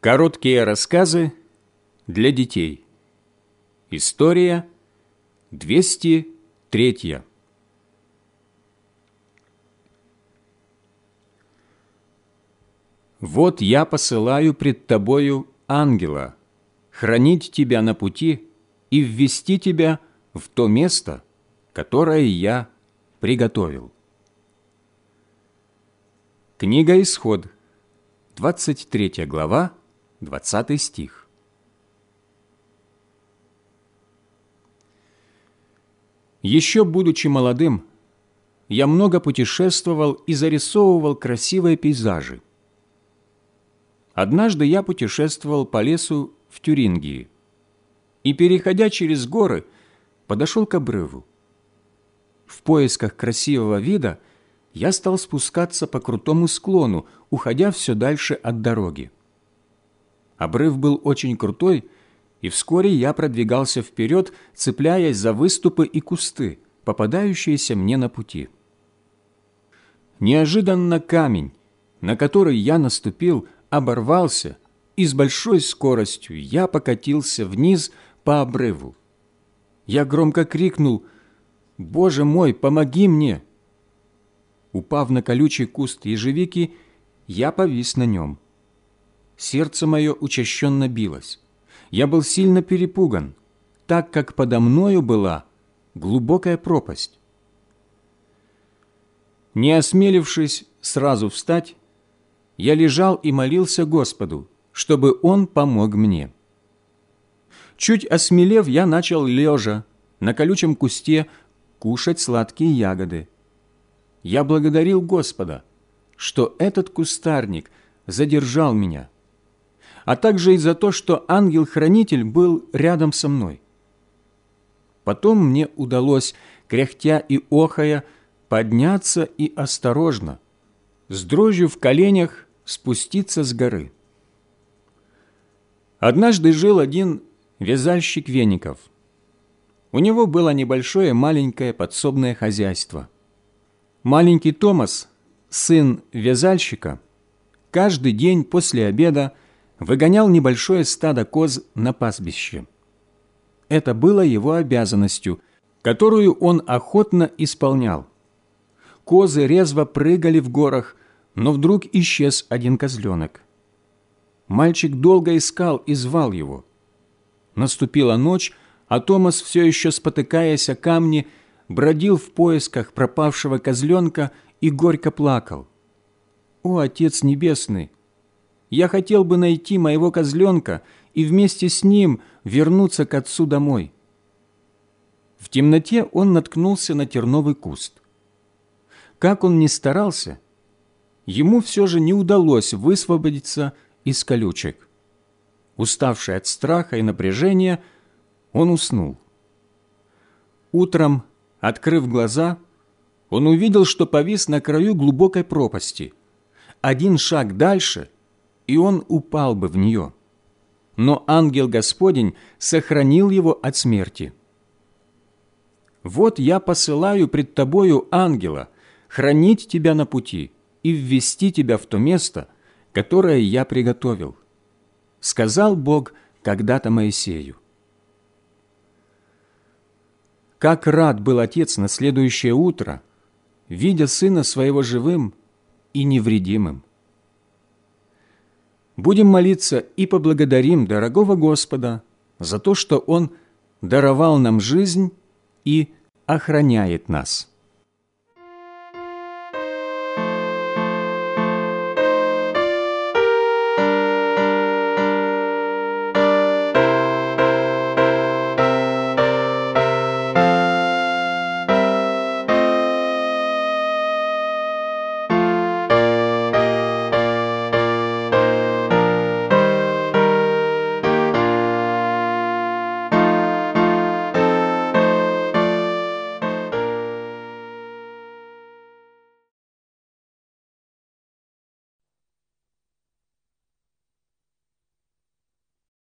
Короткие рассказы для детей. История 203. Вот я посылаю пред тобою ангела, хранить тебя на пути и ввести тебя в то место, которое я приготовил. Книга Исход, 23 глава, 20 стих. Еще будучи молодым, я много путешествовал и зарисовывал красивые пейзажи. Однажды я путешествовал по лесу в Тюрингии и, переходя через горы, подошел к обрыву. В поисках красивого вида я стал спускаться по крутому склону, уходя все дальше от дороги. Обрыв был очень крутой, и вскоре я продвигался вперед, цепляясь за выступы и кусты, попадающиеся мне на пути. Неожиданно камень, на который я наступил, оборвался, и с большой скоростью я покатился вниз по обрыву. Я громко крикнул «Боже мой, помоги мне!» Упав на колючий куст ежевики, я повис на нем – сердце мое учащенно билось. Я был сильно перепуган, так как подо мною была глубокая пропасть. Не осмелившись сразу встать, я лежал и молился Господу, чтобы Он помог мне. Чуть осмелев, я начал лежа на колючем кусте кушать сладкие ягоды. Я благодарил Господа, что этот кустарник задержал меня – а также и за то, что ангел-хранитель был рядом со мной. Потом мне удалось, кряхтя и охая, подняться и осторожно, с дрожью в коленях, спуститься с горы. Однажды жил один вязальщик веников. У него было небольшое маленькое подсобное хозяйство. Маленький Томас, сын вязальщика, каждый день после обеда выгонял небольшое стадо коз на пастбище. Это было его обязанностью, которую он охотно исполнял. Козы резво прыгали в горах, но вдруг исчез один козленок. Мальчик долго искал и звал его. Наступила ночь, а Томас, все еще спотыкаясь о камни, бродил в поисках пропавшего козленка и горько плакал. «О, Отец Небесный, я хотел бы найти моего козленка и вместе с ним вернуться к отцу домой. В темноте он наткнулся на терновый куст. Как он ни старался, ему все же не удалось высвободиться из колючек. Уставший от страха и напряжения, он уснул. Утром, открыв глаза, он увидел, что повис на краю глубокой пропасти. Один шаг дальше — и он упал бы в нее. Но ангел Господень сохранил его от смерти. «Вот я посылаю пред тобою ангела, хранить тебя на пути и ввести тебя в то место, которое я приготовил», сказал Бог когда-то Моисею. Как рад был отец на следующее утро, видя сына своего живым и невредимым. Будем молиться и поблагодарим дорогого Господа за то, что Он даровал нам жизнь и охраняет нас.